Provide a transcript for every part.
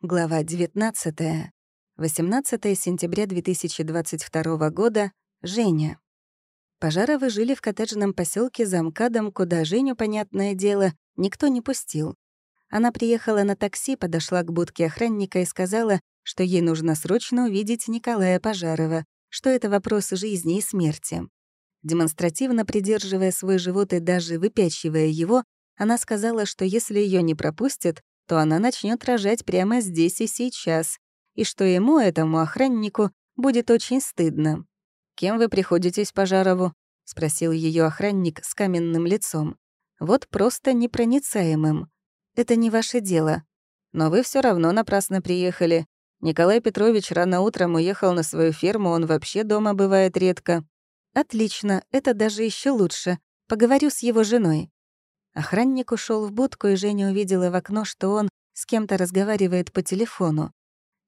Глава 19. 18 сентября 2022 года. Женя. Пожаровы жили в коттеджном поселке за МКАДом, куда Женю, понятное дело, никто не пустил. Она приехала на такси, подошла к будке охранника и сказала, что ей нужно срочно увидеть Николая Пожарова, что это вопрос жизни и смерти. Демонстративно придерживая свой живот и даже выпячивая его, она сказала, что если ее не пропустят, то она начнет рожать прямо здесь и сейчас, и что ему, этому охраннику, будет очень стыдно. «Кем вы приходитесь Пожарову?» — спросил ее охранник с каменным лицом. «Вот просто непроницаемым. Это не ваше дело. Но вы все равно напрасно приехали. Николай Петрович рано утром уехал на свою ферму, он вообще дома бывает редко». «Отлично, это даже еще лучше. Поговорю с его женой». Охранник ушел в будку, и Женя увидела в окно, что он с кем-то разговаривает по телефону.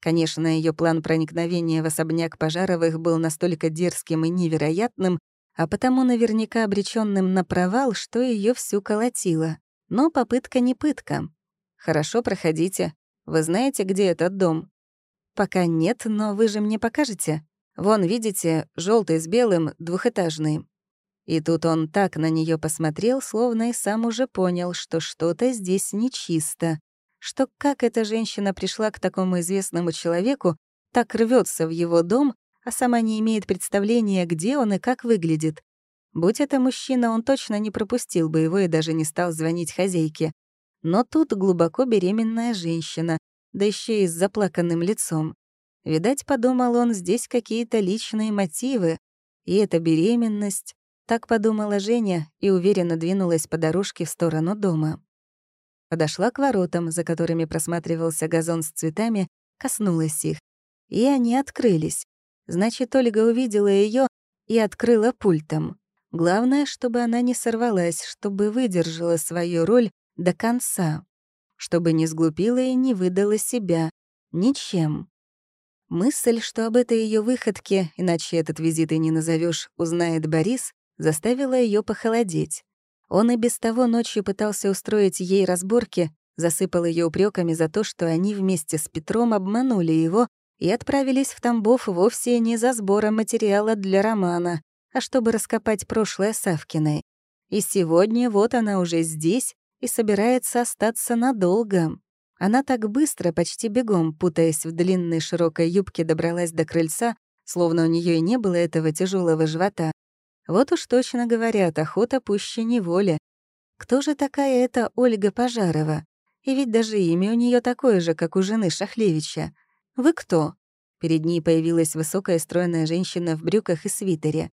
Конечно, ее план проникновения в особняк Пожаровых был настолько дерзким и невероятным, а потому наверняка обреченным на провал, что ее всю колотило. Но попытка не пытка. «Хорошо, проходите. Вы знаете, где этот дом?» «Пока нет, но вы же мне покажете. Вон, видите, желтый с белым, двухэтажный. И тут он так на нее посмотрел, словно и сам уже понял, что что-то здесь нечисто, что как эта женщина пришла к такому известному человеку, так рвется в его дом, а сама не имеет представления, где он и как выглядит. Будь это мужчина, он точно не пропустил бы его и даже не стал звонить хозяйке. Но тут глубоко беременная женщина, да еще и с заплаканным лицом. Видать, подумал он, здесь какие-то личные мотивы, и эта беременность, так подумала Женя и уверенно двинулась по дорожке в сторону дома. Подошла к воротам, за которыми просматривался газон с цветами, коснулась их. И они открылись. Значит, Ольга увидела ее и открыла пультом. Главное, чтобы она не сорвалась, чтобы выдержала свою роль до конца. Чтобы не сглупила и не выдала себя. Ничем. Мысль, что об этой ее выходке, иначе этот визит и не назовешь, узнает Борис, заставило ее похолодеть. Он и без того ночью пытался устроить ей разборки, засыпал ее упреками за то, что они вместе с Петром обманули его и отправились в Тамбов вовсе не за сбором материала для романа, а чтобы раскопать прошлое Савкиной. И сегодня вот она уже здесь и собирается остаться надолго. Она так быстро, почти бегом, путаясь в длинной широкой юбке, добралась до крыльца, словно у нее и не было этого тяжелого живота, вот уж точно говорят, охота пуще неволи. Кто же такая эта Ольга Пожарова? И ведь даже имя у нее такое же, как у жены Шахлевича. Вы кто? Перед ней появилась высокая стройная женщина в брюках и свитере.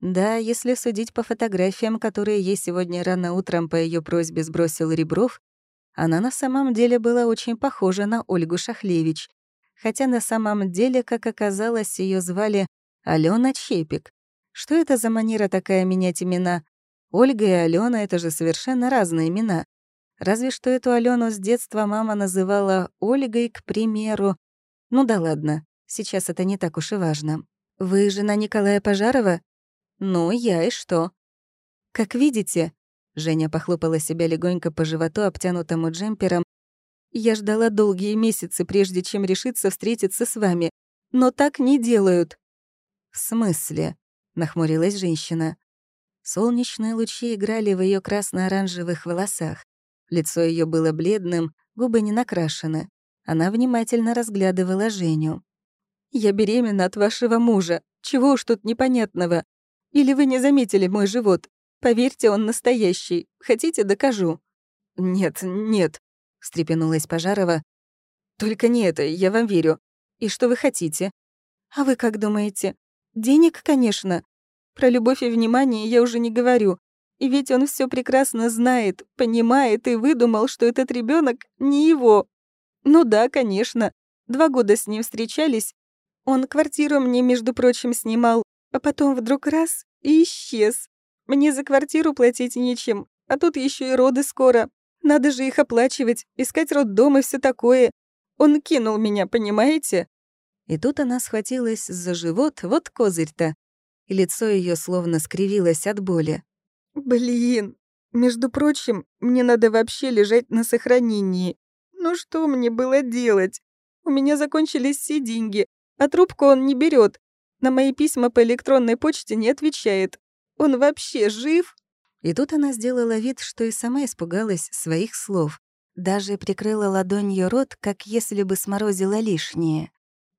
Да, если судить по фотографиям, которые ей сегодня рано утром по ее просьбе сбросил Ребров, она на самом деле была очень похожа на Ольгу Шахлевич. Хотя на самом деле, как оказалось, ее звали Алена Чепик. Что это за манера такая менять имена? Ольга и Алена — это же совершенно разные имена. Разве что эту Алену с детства мама называла Ольгой, к примеру. Ну да ладно, сейчас это не так уж и важно. Вы жена Николая Пожарова? Ну, я и что? Как видите, Женя похлопала себя легонько по животу, обтянутому джемпером. «Я ждала долгие месяцы, прежде чем решиться встретиться с вами. Но так не делают». «В смысле?» Нахмурилась женщина. Солнечные лучи играли в ее красно-оранжевых волосах. Лицо ее было бледным, губы не накрашены. Она внимательно разглядывала Женю. «Я беременна от вашего мужа. Чего уж тут непонятного? Или вы не заметили мой живот? Поверьте, он настоящий. Хотите, докажу?» «Нет, нет», — встрепенулась Пожарова. «Только не это, я вам верю. И что вы хотите?» «А вы как думаете? Денег, конечно. Про любовь и внимание я уже не говорю. И ведь он все прекрасно знает, понимает и выдумал, что этот ребенок не его. Ну да, конечно. Два года с ним встречались. Он квартиру мне, между прочим, снимал, а потом вдруг раз и исчез. Мне за квартиру платить нечем, а тут еще и роды скоро. Надо же их оплачивать, искать роддом и все такое. Он кинул меня, понимаете? И тут она схватилась за живот, вот козырь-то. И лицо ее словно скривилось от боли. «Блин, между прочим, мне надо вообще лежать на сохранении. Ну что мне было делать? У меня закончились все деньги, а трубку он не берет. На мои письма по электронной почте не отвечает. Он вообще жив?» И тут она сделала вид, что и сама испугалась своих слов. Даже прикрыла ладонью рот, как если бы сморозила лишнее.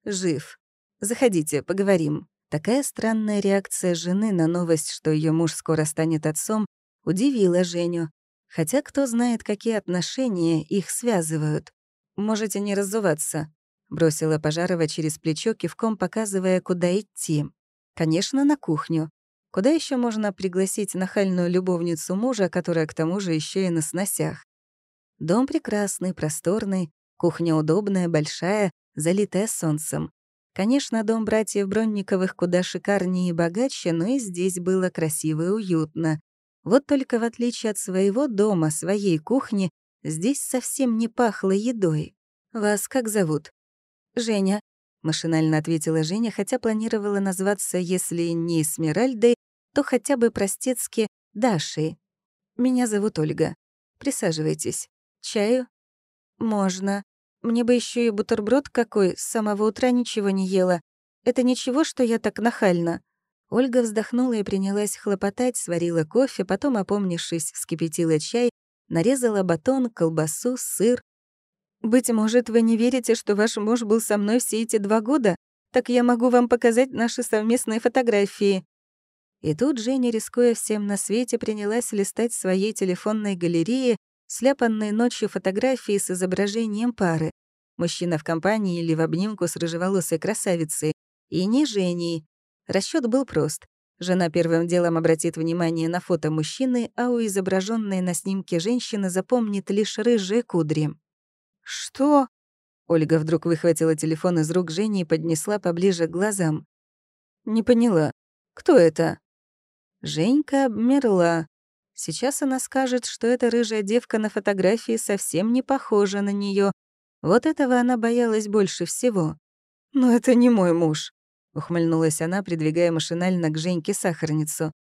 «Жив. Заходите, поговорим». Такая странная реакция жены на новость, что ее муж скоро станет отцом, удивила Женю. Хотя кто знает, какие отношения их связывают. «Можете не разуваться», — бросила Пожарова через плечо, кивком показывая, куда идти. «Конечно, на кухню. Куда еще можно пригласить нахальную любовницу мужа, которая к тому же еще и на сносях? Дом прекрасный, просторный, кухня удобная, большая, залитая солнцем. Конечно, дом братьев Бронниковых куда шикарнее и богаче, но и здесь было красиво и уютно. Вот только в отличие от своего дома, своей кухни, здесь совсем не пахло едой. «Вас как зовут?» «Женя», — машинально ответила Женя, хотя планировала назваться, если не Эсмеральдой, то хотя бы простецки Дашей. «Меня зовут Ольга. Присаживайтесь. Чаю?» «Можно», мне бы еще и бутерброд какой, с самого утра ничего не ела. Это ничего, что я так нахальна?» Ольга вздохнула и принялась хлопотать, сварила кофе, потом, опомнившись, вскипятила чай, нарезала батон, колбасу, сыр. «Быть может, вы не верите, что ваш муж был со мной все эти два года? Так я могу вам показать наши совместные фотографии». И тут Женя, рискуя всем на свете, принялась листать своей телефонной галереи, сляпанные ночью фотографии с изображением пары. Мужчина в компании или в обнимку с рыжеволосой красавицей. И не Женей. Расчет был прост. Жена первым делом обратит внимание на фото мужчины, а у изображенной на снимке женщины запомнит лишь рыжие кудри. «Что?» Ольга вдруг выхватила телефон из рук Жени и поднесла поближе к глазам. «Не поняла. Кто это?» Женька обмерла. Сейчас она скажет, что эта рыжая девка на фотографии совсем не похожа на нее. Вот этого она боялась больше всего. «Но это не мой муж», — ухмыльнулась она, придвигая машинально к Женьке сахарницу.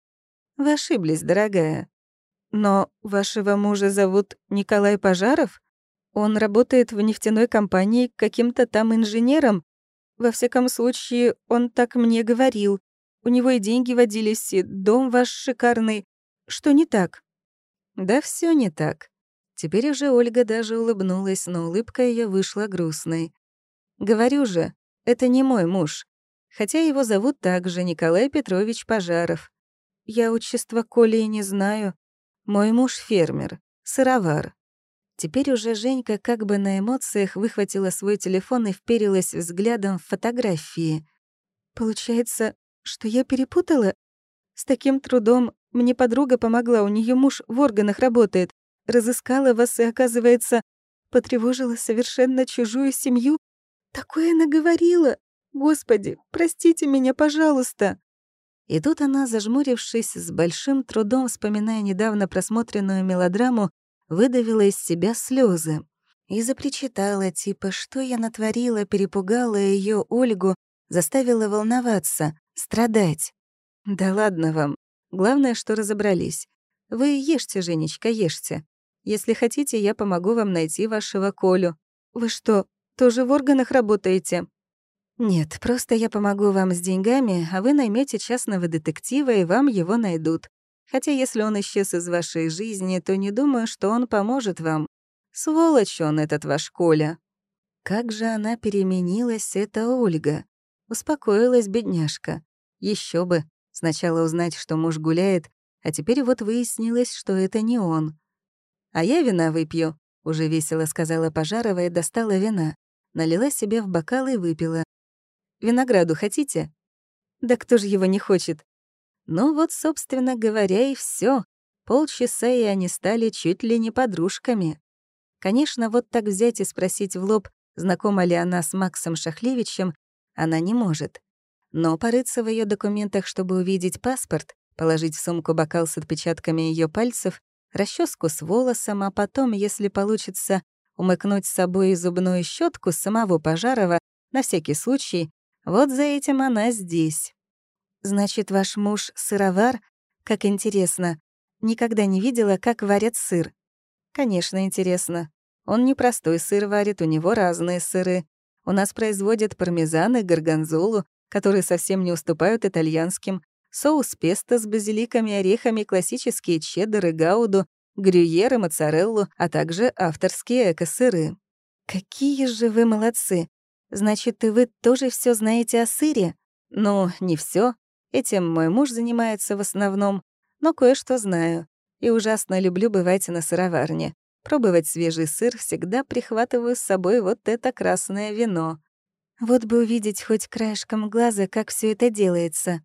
«Вы ошиблись, дорогая. Но вашего мужа зовут Николай Пожаров? Он работает в нефтяной компании каким-то там инженером. Во всяком случае, он так мне говорил. У него и деньги водились, и дом ваш шикарный. Что не так? Да все не так. Теперь уже Ольга даже улыбнулась, но улыбка ее вышла грустной. Говорю же, это не мой муж. Хотя его зовут также Николай Петрович Пожаров. Я отчество Коли не знаю. Мой муж фермер, сыровар. Теперь уже Женька как бы на эмоциях выхватила свой телефон и вперилась взглядом в фотографии. Получается, что я перепутала? С таким трудом мне подруга помогла, у нее муж в органах работает. Разыскала вас и, оказывается, потревожила совершенно чужую семью. Такое она говорила. Господи, простите меня, пожалуйста. И тут она, зажмурившись, с большим трудом вспоминая недавно просмотренную мелодраму, выдавила из себя слезы и запричитала, типа, что я натворила, перепугала ее Ольгу, заставила волноваться, страдать. Да ладно вам, Главное, что разобрались. Вы ешьте, Женечка, ешьте. Если хотите, я помогу вам найти вашего Колю. Вы что, тоже в органах работаете? Нет, просто я помогу вам с деньгами, а вы наймете частного детектива, и вам его найдут. Хотя если он исчез из вашей жизни, то не думаю, что он поможет вам. Сволочь он, этот ваш Коля. Как же она переменилась, эта Ольга. Успокоилась бедняжка. Еще бы, Сначала узнать, что муж гуляет, а теперь вот выяснилось, что это не он. «А я вина выпью», — уже весело сказала Пожарова и достала вина. Налила себе в бокал и выпила. «Винограду хотите?» «Да кто же его не хочет?» Ну вот, собственно говоря, и все. Полчаса, и они стали чуть ли не подружками. Конечно, вот так взять и спросить в лоб, знакома ли она с Максом Шахлевичем, она не может. Но порыться в ее документах, чтобы увидеть паспорт, положить в сумку бокал с отпечатками ее пальцев, расческу с волосом, а потом, если получится, умыкнуть с собой зубную щетку самого Пожарова на всякий случай, вот за этим она здесь. Значит, ваш муж сыровар? Как интересно. Никогда не видела, как варят сыр. Конечно, интересно. Он не простой сыр варит, у него разные сыры. У нас производят пармезан и горгонзолу, которые совсем не уступают итальянским, соус песто с базиликами, орехами, классические чеддер и гауду, грюйер и моцареллу, а также авторские эко-сыры. Какие же вы молодцы! Значит, и вы тоже все знаете о сыре? Ну, не все. Этим мой муж занимается в основном, но кое-что знаю. И ужасно люблю бывать на сыроварне. Пробовать свежий сыр всегда прихватываю с собой вот это красное вино. Вот бы увидеть хоть краешком глаза, как все это делается.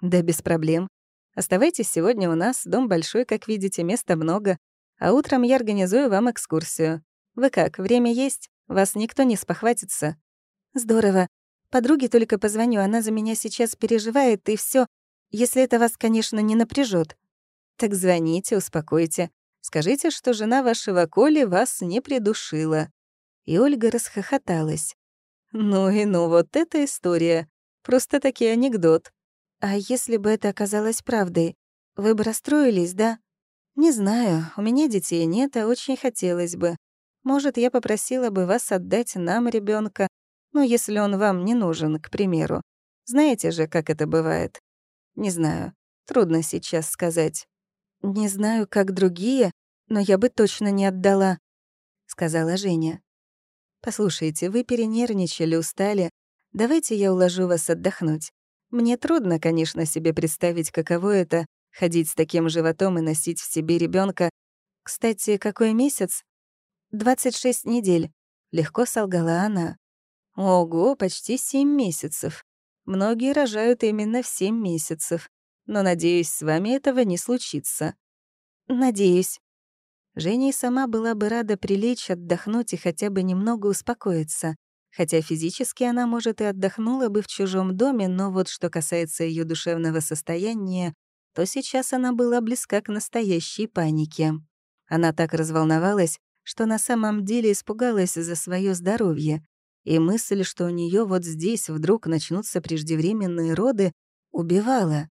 Да без проблем. Оставайтесь сегодня у нас, дом большой, как видите, места много. А утром я организую вам экскурсию. Вы как, время есть? Вас никто не спохватится? Здорово. Подруге только позвоню, она за меня сейчас переживает, и все, если это вас, конечно, не напряжет. Так звоните, успокойте. Скажите, что жена вашего Коли вас не придушила». И Ольга расхохоталась. «Ну и ну, вот эта история. Просто-таки анекдот. А если бы это оказалось правдой, вы бы расстроились, да? Не знаю, у меня детей нет, а очень хотелось бы. Может, я попросила бы вас отдать нам ребенка, ну, если он вам не нужен, к примеру. Знаете же, как это бывает? Не знаю, трудно сейчас сказать. Не знаю, как другие, но я бы точно не отдала, сказала Женя. Послушайте, вы перенервничали, устали. Давайте я уложу вас отдохнуть. Мне трудно, конечно, себе представить, каково это — ходить с таким животом и носить в себе ребенка. Кстати, какой месяц? 26 недель. Легко солгала она. Ого, почти семь месяцев. Многие рожают именно в семь месяцев. Но, надеюсь, с вами этого не случится. Надеюсь. Женя и сама была бы рада прилечь, отдохнуть и хотя бы немного успокоиться. Хотя физически она, может, и отдохнула бы в чужом доме, но вот что касается ее душевного состояния, то сейчас она была близка к настоящей панике. Она так разволновалась, что на самом деле испугалась за свое здоровье, и мысль, что у нее вот здесь вдруг начнутся преждевременные роды, убивала.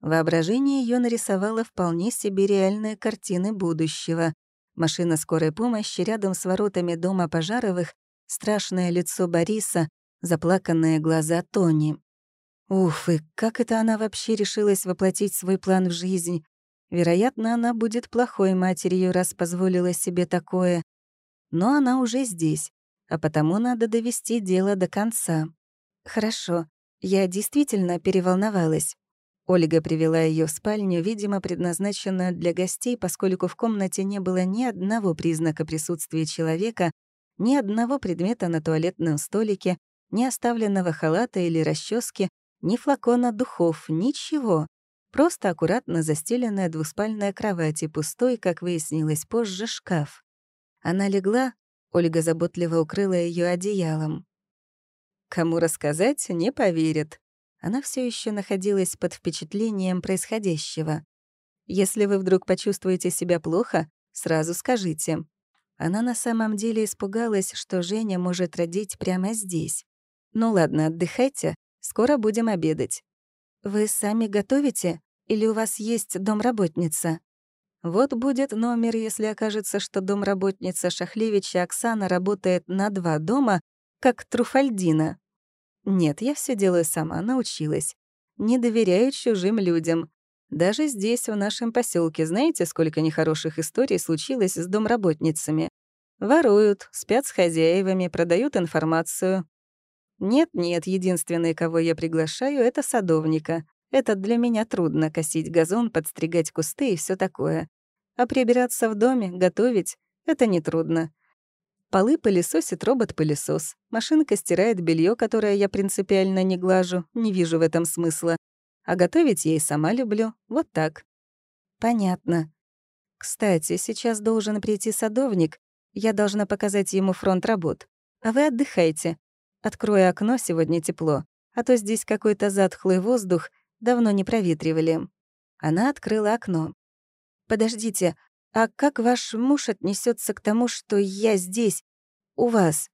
Воображение ее нарисовало вполне себе реальные картины будущего. Машина скорой помощи рядом с воротами дома Пожаровых страшное лицо Бориса, заплаканные глаза Тони. Уф, и как это она вообще решилась воплотить свой план в жизнь? Вероятно, она будет плохой матерью, раз позволила себе такое. Но она уже здесь, а потому надо довести дело до конца. Хорошо, я действительно переволновалась. Ольга привела ее в спальню, видимо, предназначенную для гостей, поскольку в комнате не было ни одного признака присутствия человека, ни одного предмета на туалетном столике, ни оставленного халата или расчески, ни флакона духов, ничего. Просто аккуратно застеленная двуспальная кровать и пустой, как выяснилось позже, шкаф. Она легла, Ольга заботливо укрыла ее одеялом. Кому рассказать, не поверит. Она все еще находилась под впечатлением происходящего. Если вы вдруг почувствуете себя плохо, сразу скажите. Она на самом деле испугалась, что Женя может родить прямо здесь. «Ну ладно, отдыхайте, скоро будем обедать». «Вы сами готовите? Или у вас есть домработница?» Вот будет номер, если окажется, что домработница Шахлевича Оксана работает на два дома, как Труфальдина. Нет, я все делаю сама, научилась. Не доверяю чужим людям. Даже здесь, в нашем поселке, знаете, сколько нехороших историй случилось с домработницами? Воруют, спят с хозяевами, продают информацию. Нет-нет, единственный, кого я приглашаю, это садовника. Это для меня трудно — косить газон, подстригать кусты и все такое. А прибираться в доме, готовить — это нетрудно. Полы пылесосит робот-пылесос. Машинка стирает белье, которое я принципиально не глажу, не вижу в этом смысла. А готовить я и сама люблю. Вот так. Понятно. Кстати, сейчас должен прийти садовник. Я должна показать ему фронт работ. А вы отдыхайте. Открою окно, сегодня тепло. А то здесь какой-то затхлый воздух, давно не проветривали. Она открыла окно. «Подождите, а как ваш муж отнесется к тому, что я здесь, у вас?»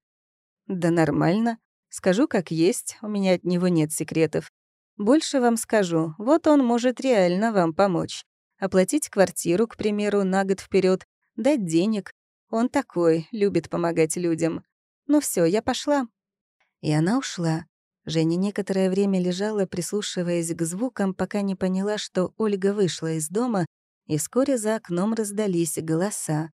«Да нормально. Скажу, как есть, у меня от него нет секретов. Больше вам скажу, вот он может реально вам помочь. Оплатить квартиру, к примеру, на год вперед, дать денег. Он такой, любит помогать людям. Ну все, я пошла. И она ушла. Женя некоторое время лежала, прислушиваясь к звукам, пока не поняла, что Ольга вышла из дома, и вскоре за окном раздались голоса.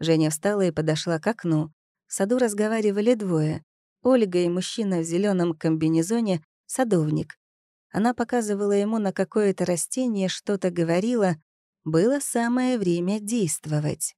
Женя встала и подошла к окну. В саду разговаривали двое. Ольга и мужчина в зеленом комбинезоне — садовник. Она показывала ему на какое-то растение, что-то говорила. Было самое время действовать.